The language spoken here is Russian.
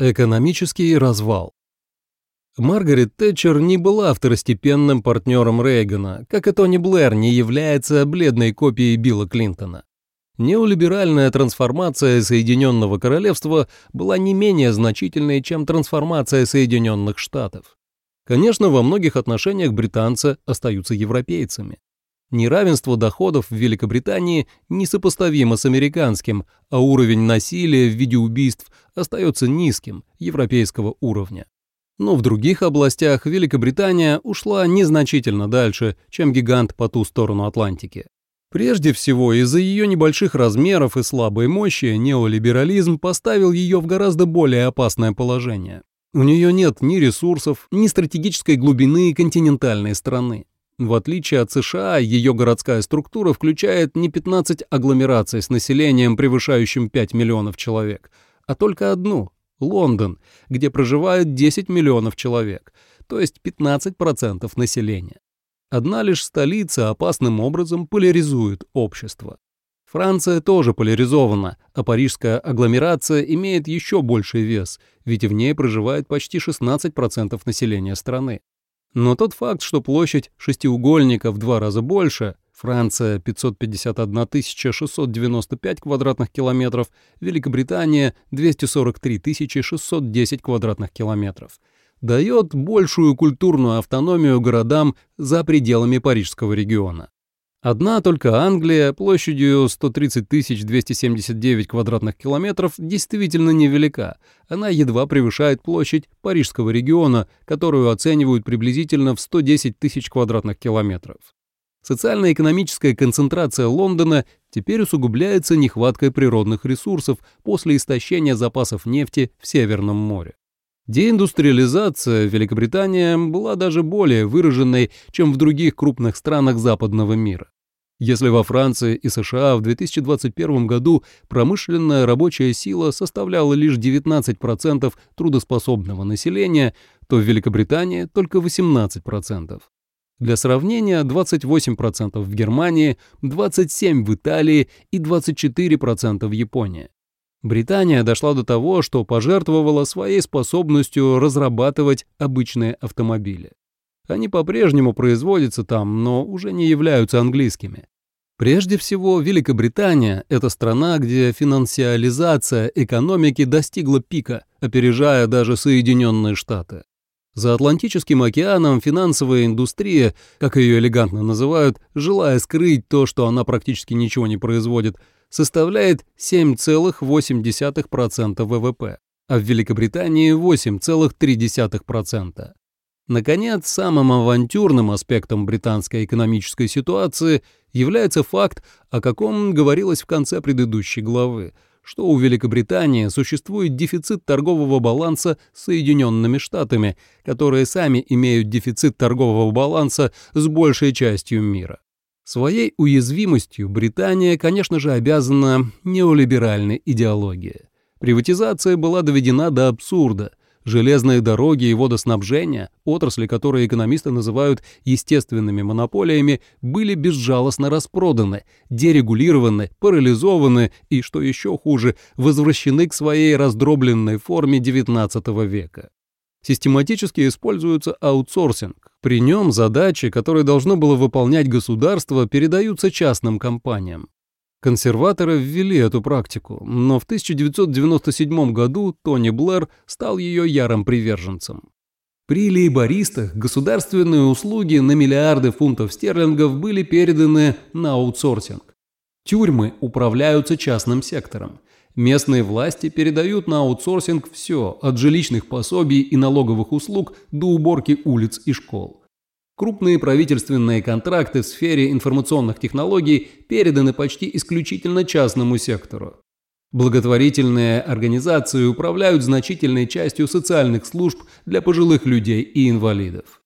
Экономический развал. Маргарет Тэтчер не была второстепенным партнером Рейгана, как и Тони Блэр не является бледной копией Билла Клинтона. Неолиберальная трансформация Соединенного Королевства была не менее значительной, чем трансформация Соединенных Штатов. Конечно, во многих отношениях британцы остаются европейцами. Неравенство доходов в Великобритании несопоставимо с американским, а уровень насилия в виде убийств остается низким, европейского уровня. Но в других областях Великобритания ушла незначительно дальше, чем гигант по ту сторону Атлантики. Прежде всего, из-за ее небольших размеров и слабой мощи неолиберализм поставил ее в гораздо более опасное положение. У нее нет ни ресурсов, ни стратегической глубины континентальной страны. В отличие от США, ее городская структура включает не 15 агломераций с населением, превышающим 5 миллионов человек, а только одну – Лондон, где проживают 10 миллионов человек, то есть 15% населения. Одна лишь столица опасным образом поляризует общество. Франция тоже поляризована, а парижская агломерация имеет еще больший вес, ведь в ней проживает почти 16% населения страны. Но тот факт, что площадь шестиугольника в два раза больше, Франция 551 695 квадратных километров, Великобритания 243 610 квадратных километров, дает большую культурную автономию городам за пределами Парижского региона. Одна только Англия площадью 130 279 квадратных километров действительно невелика. Она едва превышает площадь Парижского региона, которую оценивают приблизительно в 110 тысяч квадратных километров. Социально-экономическая концентрация Лондона теперь усугубляется нехваткой природных ресурсов после истощения запасов нефти в Северном море. Деиндустриализация Великобритании была даже более выраженной, чем в других крупных странах западного мира. Если во Франции и США в 2021 году промышленная рабочая сила составляла лишь 19% трудоспособного населения, то в Великобритании только 18%. Для сравнения, 28% в Германии, 27% в Италии и 24% в Японии. Британия дошла до того, что пожертвовала своей способностью разрабатывать обычные автомобили. Они по-прежнему производятся там, но уже не являются английскими. Прежде всего, Великобритания – это страна, где финансиализация экономики достигла пика, опережая даже Соединенные Штаты. За Атлантическим океаном финансовая индустрия, как ее элегантно называют, желая скрыть то, что она практически ничего не производит, составляет 7,8% ВВП, а в Великобритании 8,3%. Наконец, самым авантюрным аспектом британской экономической ситуации является факт, о каком говорилось в конце предыдущей главы, что у Великобритании существует дефицит торгового баланса с Соединенными Штатами, которые сами имеют дефицит торгового баланса с большей частью мира. Своей уязвимостью Британия, конечно же, обязана неолиберальной идеологии. Приватизация была доведена до абсурда – Железные дороги и водоснабжение, отрасли, которые экономисты называют естественными монополиями, были безжалостно распроданы, дерегулированы, парализованы и, что еще хуже, возвращены к своей раздробленной форме XIX века. Систематически используется аутсорсинг. При нем задачи, которые должно было выполнять государство, передаются частным компаниям. Консерваторы ввели эту практику, но в 1997 году Тони Блэр стал ее ярым приверженцем. При лейбористах государственные услуги на миллиарды фунтов стерлингов были переданы на аутсорсинг. Тюрьмы управляются частным сектором. Местные власти передают на аутсорсинг все, от жилищных пособий и налоговых услуг до уборки улиц и школ. Крупные правительственные контракты в сфере информационных технологий переданы почти исключительно частному сектору. Благотворительные организации управляют значительной частью социальных служб для пожилых людей и инвалидов.